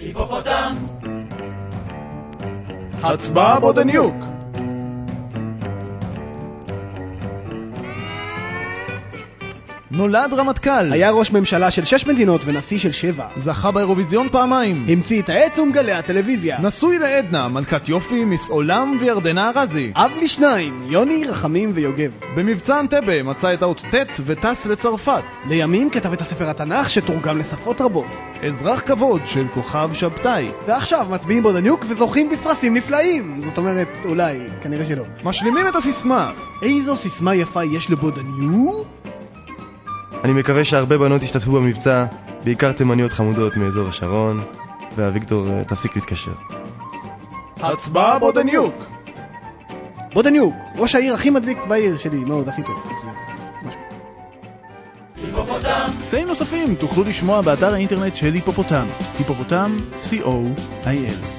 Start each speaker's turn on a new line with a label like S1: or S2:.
S1: היפופוטם! הצבעה בודניוק!
S2: נולד רמטכ"ל,
S3: היה ראש ממשלה של שש מדינות ונשיא של שבע.
S2: זכה באירוויזיון פעמיים,
S3: המציא את העץ ומגלי הטלוויזיה.
S2: נשוי לעדנה, מלכת יופי, מיס עולם וירדנה ארזי.
S3: אב לשניים, יוני, רחמים ויוגב.
S2: במבצע אנטבה מצא את האות ט' וטס לצרפת.
S3: לימים כתב את הספר התנ"ך שתורגם לשפות רבות.
S2: אזרח כבוד של כוכב שבתאי.
S3: ועכשיו מצביעים בודניוק וזוכים בפרסים נפלאים. זאת אומרת, אולי, כנראה שלא.
S2: משלימים את הסיסמה.
S3: איזו סיסמה יפה יש לבודניוק?
S4: אני מקווה שהרבה בנות ישתתפו במבצע, בעיקר תימניות חמודות מאזור השרון, ואביגדור, אה, תפסיק להתקשר.
S1: הצבעה בודניוק!
S3: בודניוק, ראש העיר הכי מדליק בעיר שלי, מאוד, הכי טוב.
S1: היפופוטם!
S2: תאים נוספים תוכלו לשמוע באתר האינטרנט של היפופוטם, היפופוטם, co.il